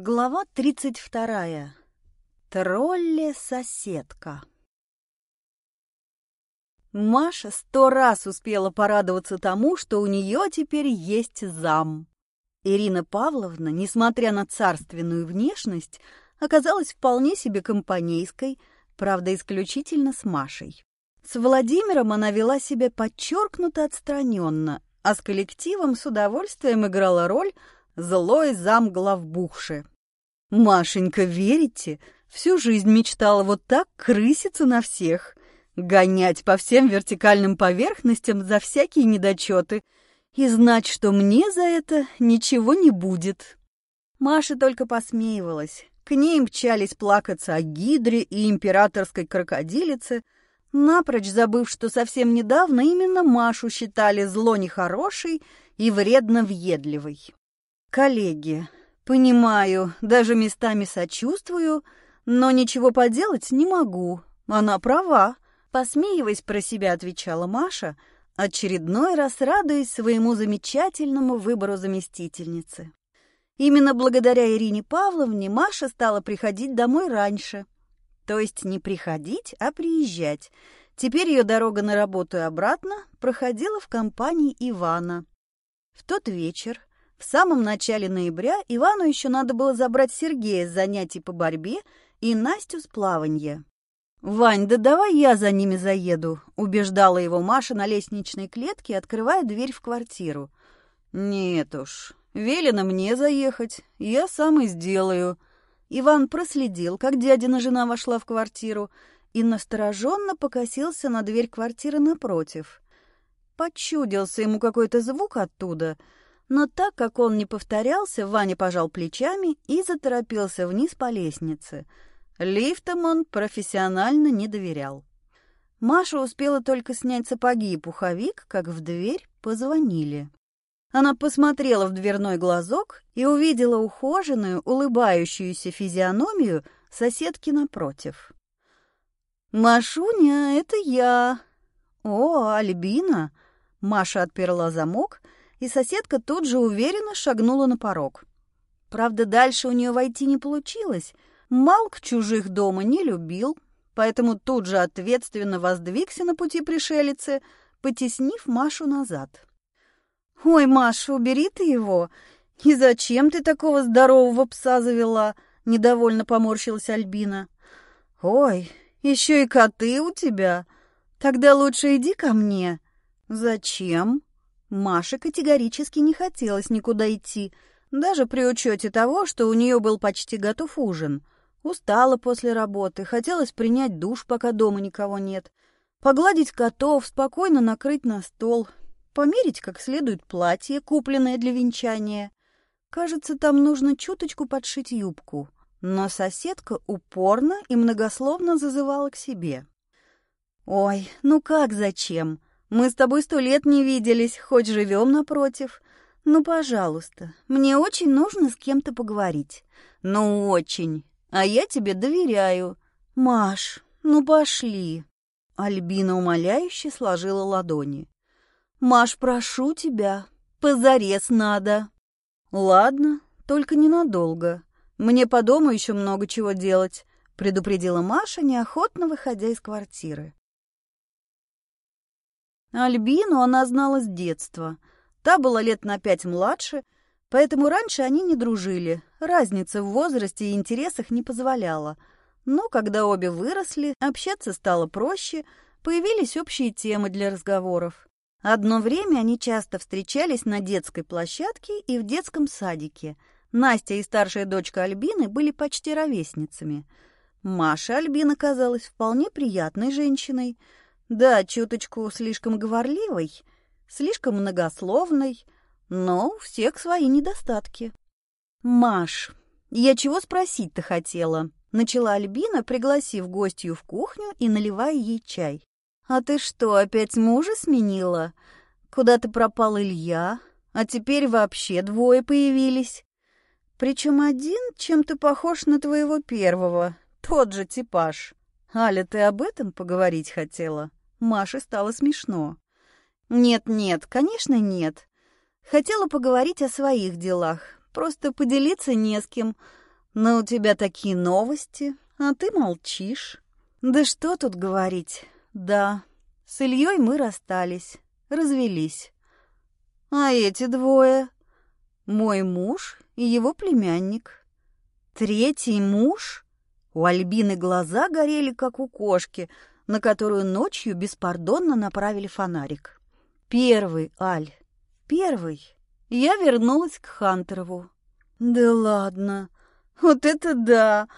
Глава 32. Тролле-соседка. Маша сто раз успела порадоваться тому, что у нее теперь есть зам. Ирина Павловна, несмотря на царственную внешность, оказалась вполне себе компанейской, правда, исключительно с Машей. С Владимиром она вела себя подчеркнуто отстраненно, а с коллективом с удовольствием играла роль – злой зам главбухши. Машенька, верите? Всю жизнь мечтала вот так крыситься на всех, гонять по всем вертикальным поверхностям за всякие недочеты и знать, что мне за это ничего не будет. Маша только посмеивалась. К ней мчались плакаться о гидре и императорской крокодилице, напрочь забыв, что совсем недавно именно Машу считали зло нехорошей и вредно въедливой. Коллеги, понимаю, даже местами сочувствую, но ничего поделать не могу. Она права. Посмеиваясь про себя, отвечала Маша, очередной раз радуясь своему замечательному выбору заместительницы. Именно благодаря Ирине Павловне Маша стала приходить домой раньше. То есть не приходить, а приезжать. Теперь ее дорога на работу и обратно проходила в компании Ивана. В тот вечер в самом начале ноября Ивану еще надо было забрать Сергея с занятий по борьбе и Настю с плаванья. «Вань, да давай я за ними заеду», — убеждала его Маша на лестничной клетке, открывая дверь в квартиру. «Нет уж, велено мне заехать, я сам и сделаю». Иван проследил, как дядина жена вошла в квартиру, и настороженно покосился на дверь квартиры напротив. Почудился ему какой-то звук оттуда — но так как он не повторялся, Ваня пожал плечами и заторопился вниз по лестнице. Лифтам он профессионально не доверял. Маша успела только снять сапоги и пуховик, как в дверь позвонили. Она посмотрела в дверной глазок и увидела ухоженную, улыбающуюся физиономию соседки напротив. «Машуня, это я!» «О, Альбина!» Маша отперла замок и соседка тут же уверенно шагнула на порог. Правда, дальше у нее войти не получилось. Малк чужих дома не любил, поэтому тут же ответственно воздвигся на пути пришелицы, потеснив Машу назад. «Ой, Маша, убери ты его! И зачем ты такого здорового пса завела?» — недовольно поморщилась Альбина. «Ой, еще и коты у тебя! Тогда лучше иди ко мне». «Зачем?» Маше категорически не хотелось никуда идти, даже при учете того, что у нее был почти готов ужин. Устала после работы, хотелось принять душ, пока дома никого нет, погладить котов, спокойно накрыть на стол, померить как следует платье, купленное для венчания. Кажется, там нужно чуточку подшить юбку. Но соседка упорно и многословно зазывала к себе. «Ой, ну как зачем?» Мы с тобой сто лет не виделись, хоть живем напротив. Ну, пожалуйста, мне очень нужно с кем-то поговорить. Ну, очень. А я тебе доверяю. Маш, ну пошли. Альбина умоляюще сложила ладони. Маш, прошу тебя, позарез надо. Ладно, только ненадолго. Мне по дому еще много чего делать, предупредила Маша, неохотно выходя из квартиры. Альбину она знала с детства. Та была лет на пять младше, поэтому раньше они не дружили. Разница в возрасте и интересах не позволяла. Но когда обе выросли, общаться стало проще, появились общие темы для разговоров. Одно время они часто встречались на детской площадке и в детском садике. Настя и старшая дочка Альбины были почти ровесницами. Маша Альбина казалась вполне приятной женщиной – да, чуточку слишком говорливой, слишком многословной, но у всех свои недостатки. «Маш, я чего спросить-то хотела?» — начала Альбина, пригласив гостью в кухню и наливая ей чай. «А ты что, опять мужа сменила? Куда ты пропал Илья? А теперь вообще двое появились. Причем один чем-то похож на твоего первого, тот же типаж. Аля, ты об этом поговорить хотела?» Маше стало смешно. «Нет-нет, конечно, нет. Хотела поговорить о своих делах, просто поделиться не с кем. Но у тебя такие новости, а ты молчишь. Да что тут говорить? Да, с Ильей мы расстались, развелись. А эти двое — мой муж и его племянник. Третий муж? У Альбины глаза горели, как у кошки, на которую ночью беспардонно направили фонарик. Первый, Аль, первый. Я вернулась к Хантерову. Да ладно, вот это да!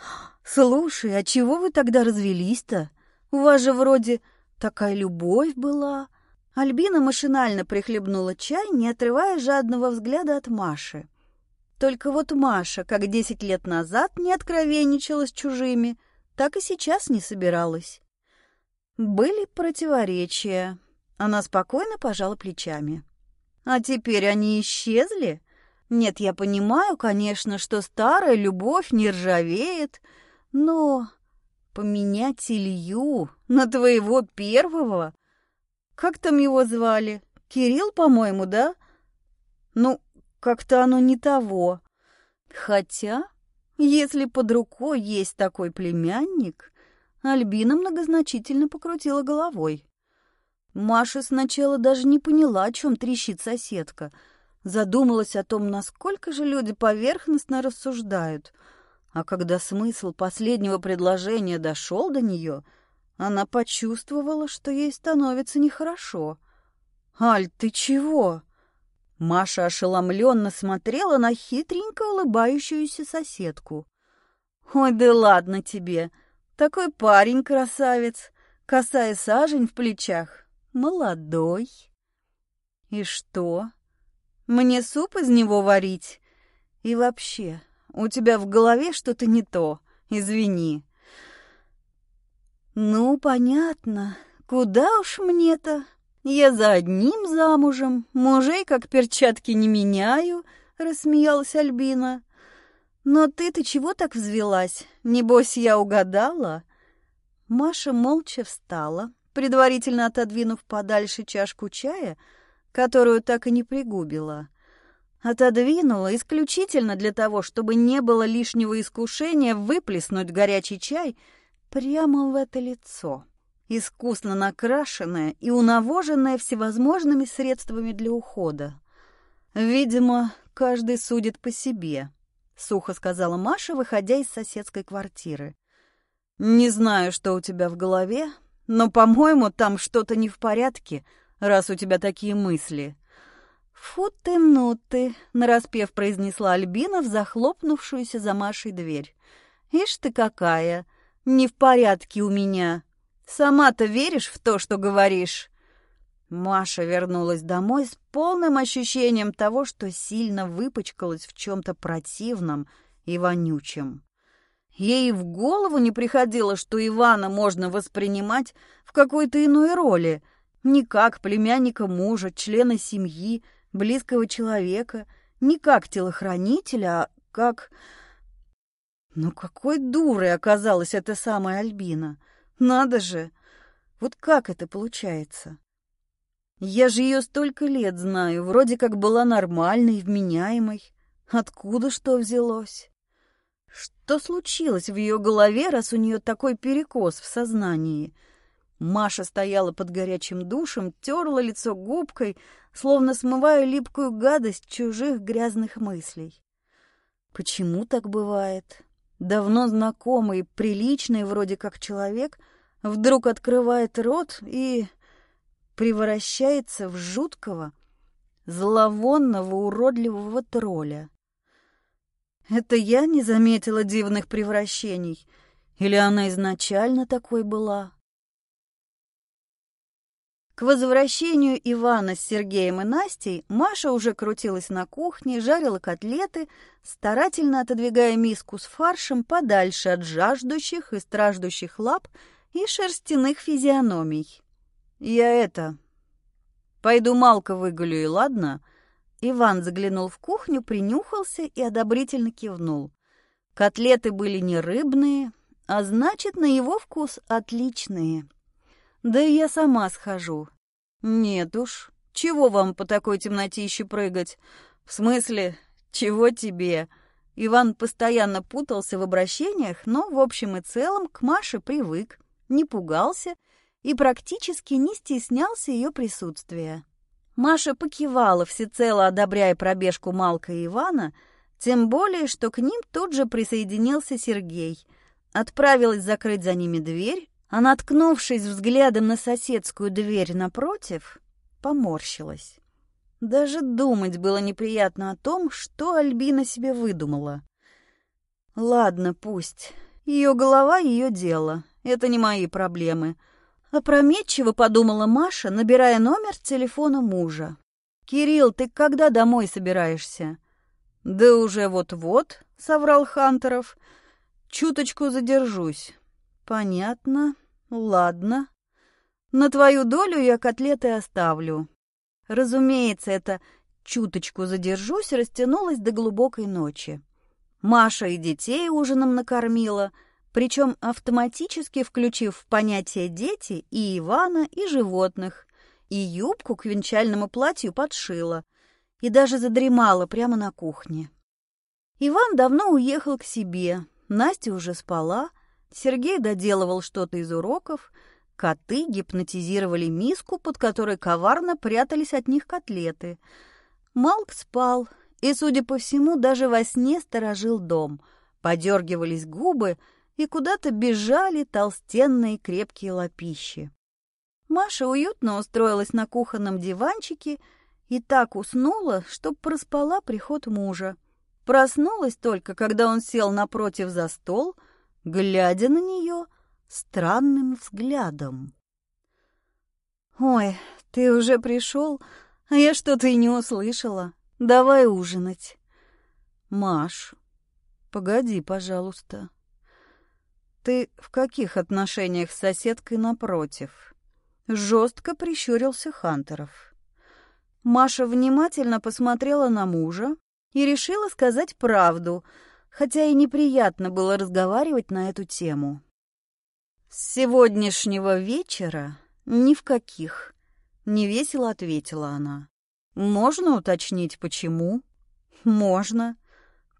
Слушай, а чего вы тогда развелись-то? У вас же вроде такая любовь была. Альбина машинально прихлебнула чай, не отрывая жадного взгляда от Маши. Только вот Маша, как десять лет назад не откровенничала с чужими, так и сейчас не собиралась. Были противоречия. Она спокойно пожала плечами. А теперь они исчезли? Нет, я понимаю, конечно, что старая любовь не ржавеет, но поменять Илью на твоего первого? Как там его звали? Кирилл, по-моему, да? Ну, как-то оно не того. Хотя, если под рукой есть такой племянник, Альбина многозначительно покрутила головой. Маша сначала даже не поняла, о чем трещит соседка. Задумалась о том, насколько же люди поверхностно рассуждают. А когда смысл последнего предложения дошел до нее, она почувствовала, что ей становится нехорошо. «Аль, ты чего?» Маша ошеломленно смотрела на хитренько улыбающуюся соседку. «Ой, да ладно тебе! Такой парень красавец, косая сажень в плечах, молодой. И что? Мне суп из него варить? И вообще, у тебя в голове что-то не то, извини». «Ну, понятно. Куда уж мне-то?» «Я за одним замужем, мужей как перчатки не меняю», — рассмеялась Альбина. «Но ты-то чего так взвелась? Небось, я угадала?» Маша молча встала, предварительно отодвинув подальше чашку чая, которую так и не пригубила. Отодвинула исключительно для того, чтобы не было лишнего искушения выплеснуть горячий чай прямо в это лицо искусно накрашенная и унавоженная всевозможными средствами для ухода. «Видимо, каждый судит по себе», — сухо сказала Маша, выходя из соседской квартиры. «Не знаю, что у тебя в голове, но, по-моему, там что-то не в порядке, раз у тебя такие мысли». «Фу ты, ну ты!» — нараспев произнесла Альбина в захлопнувшуюся за Машей дверь. «Ишь ты какая! Не в порядке у меня!» Сама-то веришь в то, что говоришь?» Маша вернулась домой с полным ощущением того, что сильно выпачкалась в чем-то противном и вонючем. Ей в голову не приходило, что Ивана можно воспринимать в какой-то иной роли, не как племянника мужа, члена семьи, близкого человека, не как телохранителя, а как... Ну какой дурой оказалась эта самая Альбина! Надо же! Вот как это получается? Я же ее столько лет знаю, вроде как была нормальной, вменяемой. Откуда что взялось? Что случилось в ее голове, раз у нее такой перекос в сознании? Маша стояла под горячим душем, терла лицо губкой, словно смывая липкую гадость чужих грязных мыслей. Почему так бывает? Давно знакомый, приличный вроде как человек — вдруг открывает рот и превращается в жуткого, зловонного, уродливого тролля. Это я не заметила дивных превращений? Или она изначально такой была? К возвращению Ивана с Сергеем и Настей Маша уже крутилась на кухне, жарила котлеты, старательно отодвигая миску с фаршем подальше от жаждущих и страждущих лап и шерстяных физиономий. «Я это... Пойду Малка выгулю, и ладно?» Иван заглянул в кухню, принюхался и одобрительно кивнул. Котлеты были не рыбные, а значит, на его вкус отличные. Да и я сама схожу. Нет уж, чего вам по такой темноте еще прыгать? В смысле, чего тебе? Иван постоянно путался в обращениях, но в общем и целом к Маше привык, не пугался и практически не стеснялся ее присутствия. Маша покивала, всецело одобряя пробежку Малка и Ивана, тем более, что к ним тут же присоединился Сергей. Отправилась закрыть за ними дверь, а, наткнувшись взглядом на соседскую дверь напротив, поморщилась. Даже думать было неприятно о том, что Альбина себе выдумала. Ладно, пусть. Ее голова — ее дело. Это не мои проблемы. Опрометчиво подумала Маша, набирая номер телефона мужа. «Кирилл, ты когда домой собираешься?» «Да уже вот-вот», — соврал Хантеров. «Чуточку задержусь». «Понятно. Ладно. На твою долю я котлеты оставлю. Разумеется, это чуточку задержусь растянулось до глубокой ночи. Маша и детей ужином накормила, причем автоматически включив в понятие «дети» и Ивана, и животных, и юбку к венчальному платью подшила, и даже задремала прямо на кухне. Иван давно уехал к себе, Настя уже спала, Сергей доделывал что-то из уроков — Коты гипнотизировали миску, под которой коварно прятались от них котлеты. Малк спал и, судя по всему, даже во сне сторожил дом. Подергивались губы, и куда-то бежали толстенные крепкие лапищи. Маша уютно устроилась на кухонном диванчике и так уснула, что проспала приход мужа. Проснулась только, когда он сел напротив за стол, глядя на нее — странным взглядом. «Ой, ты уже пришел, а я что-то и не услышала. Давай ужинать». «Маш, погоди, пожалуйста. Ты в каких отношениях с соседкой напротив?» Жестко прищурился Хантеров. Маша внимательно посмотрела на мужа и решила сказать правду, хотя и неприятно было разговаривать на эту тему. «С сегодняшнего вечера ни в каких», — невесело ответила она. «Можно уточнить, почему?» «Можно.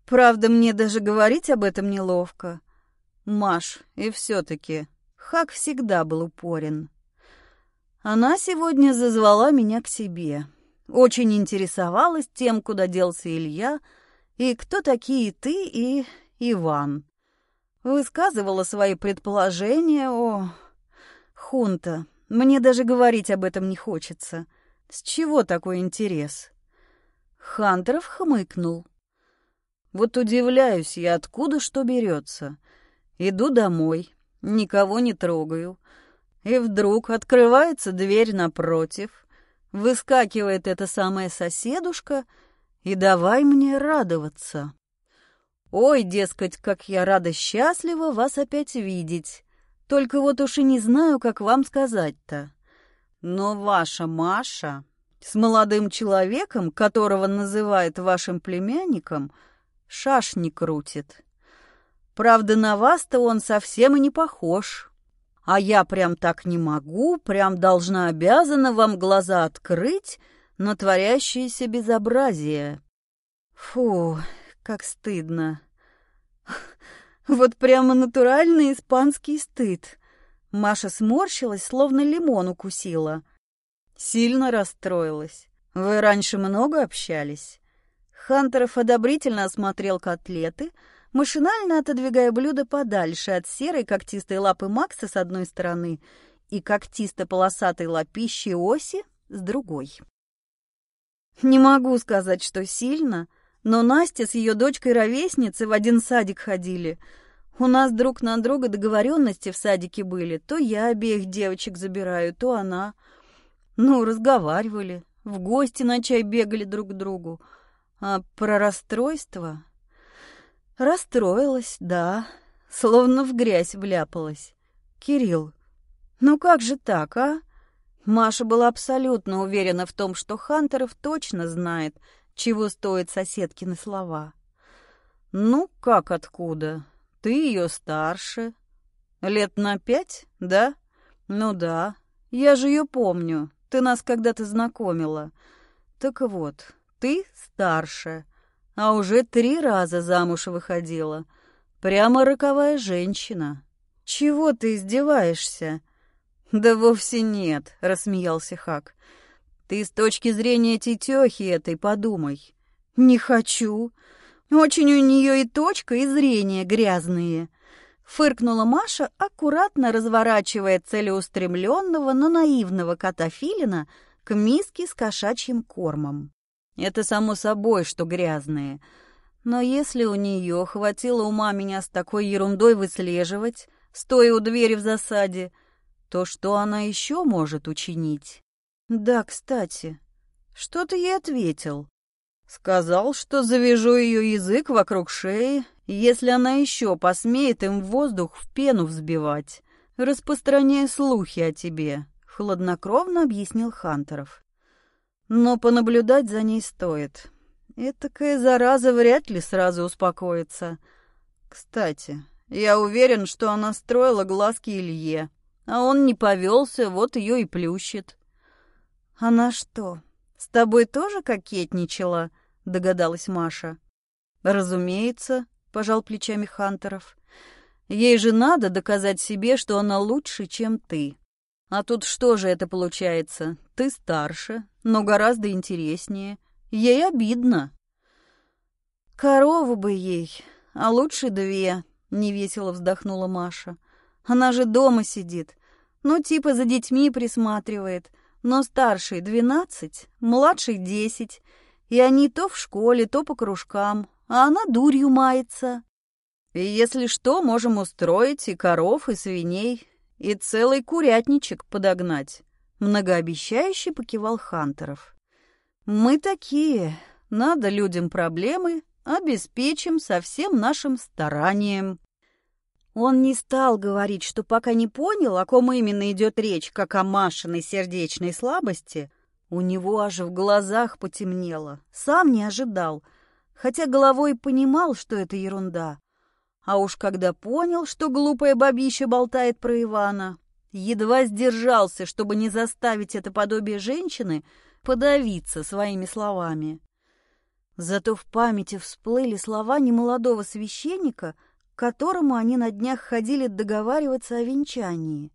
Правда, мне даже говорить об этом неловко. Маш, и все-таки, Хак всегда был упорен. Она сегодня зазвала меня к себе. Очень интересовалась тем, куда делся Илья, и кто такие ты и Иван. Высказывала свои предположения о... Хунта, мне даже говорить об этом не хочется. С чего такой интерес? Хантеров хмыкнул. Вот удивляюсь я, откуда что берется. Иду домой, никого не трогаю. И вдруг открывается дверь напротив, выскакивает эта самая соседушка и давай мне радоваться. Ой, дескать, как я рада-счастлива вас опять видеть. Только вот уж и не знаю, как вам сказать-то. Но ваша Маша с молодым человеком, которого называет вашим племянником, шашни крутит. Правда, на вас-то он совсем и не похож. А я прям так не могу, прям должна обязана вам глаза открыть на творящееся безобразие. Фу, как стыдно. Вот прямо натуральный испанский стыд. Маша сморщилась, словно лимон укусила. Сильно расстроилась. Вы раньше много общались? Хантеров одобрительно осмотрел котлеты, машинально отодвигая блюдо подальше от серой когтистой лапы Макса с одной стороны и когтисто-полосатой лапищи Оси с другой. Не могу сказать, что сильно — но Настя с ее дочкой-ровесницей в один садик ходили. У нас друг на друга договоренности в садике были. То я обеих девочек забираю, то она. Ну, разговаривали, в гости на чай бегали друг к другу. А про расстройство? Расстроилась, да, словно в грязь вляпалась. Кирилл, ну как же так, а? Маша была абсолютно уверена в том, что Хантеров точно знает — чего стоят соседкины слова. «Ну, как откуда? Ты ее старше. Лет на пять, да? Ну да, я же ее помню. Ты нас когда-то знакомила. Так вот, ты старше, а уже три раза замуж выходила. Прямо роковая женщина. Чего ты издеваешься? Да вовсе нет, рассмеялся Хак. Ты с точки зрения тетехи этой подумай. Не хочу. Очень у нее и точка, и зрение грязные. Фыркнула Маша, аккуратно разворачивая целеустремленного, но наивного кота Филина к миске с кошачьим кормом. Это само собой, что грязные. Но если у нее хватило ума меня с такой ерундой выслеживать, стоя у двери в засаде, то что она еще может учинить? Да, кстати, что ты ей ответил? Сказал, что завяжу ее язык вокруг шеи, если она еще посмеет им воздух в пену взбивать, распространяя слухи о тебе, хладнокровно объяснил Хантеров. Но понаблюдать за ней стоит. Этакая зараза вряд ли сразу успокоится. Кстати, я уверен, что она строила глазки Илье, а он не повелся, вот ее и плющит. Она что, с тобой тоже кокетничала? догадалась Маша. Разумеется, пожал плечами Хантеров. Ей же надо доказать себе, что она лучше, чем ты. А тут что же это получается? Ты старше, но гораздо интереснее. Ей обидно. Корову бы ей, а лучше две, невесело вздохнула Маша. Она же дома сидит. Ну, типа за детьми присматривает. Но старший двенадцать, младший десять. И они то в школе, то по кружкам, а она дурью мается. И если что, можем устроить и коров, и свиней, и целый курятничек подогнать. Многообещающе покивал Хантеров. Мы такие. Надо людям проблемы, обеспечим со всем нашим старанием. Он не стал говорить, что пока не понял, о ком именно идет речь, как о Машиной сердечной слабости, у него аж в глазах потемнело. Сам не ожидал, хотя головой понимал, что это ерунда. А уж когда понял, что глупая бабища болтает про Ивана, едва сдержался, чтобы не заставить это подобие женщины подавиться своими словами. Зато в памяти всплыли слова немолодого священника, к которому они на днях ходили договариваться о венчании.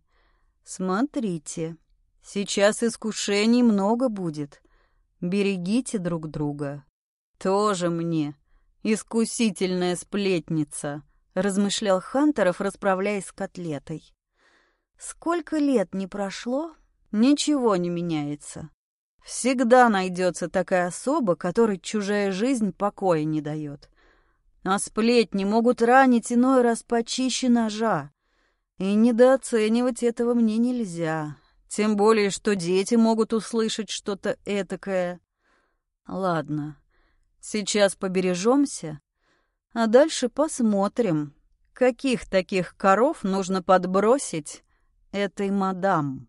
«Смотрите, Сейчас искушений много будет. Берегите друг друга. Тоже мне искусительная сплетница, размышлял Хантеров, расправляясь с котлетой. Сколько лет не прошло, ничего не меняется. Всегда найдется такая особа, которой чужая жизнь покоя не дает. А сплетни могут ранить иной раз почище ножа. И недооценивать этого мне нельзя. Тем более, что дети могут услышать что-то этакое. Ладно, сейчас побережемся, а дальше посмотрим, каких таких коров нужно подбросить этой мадам.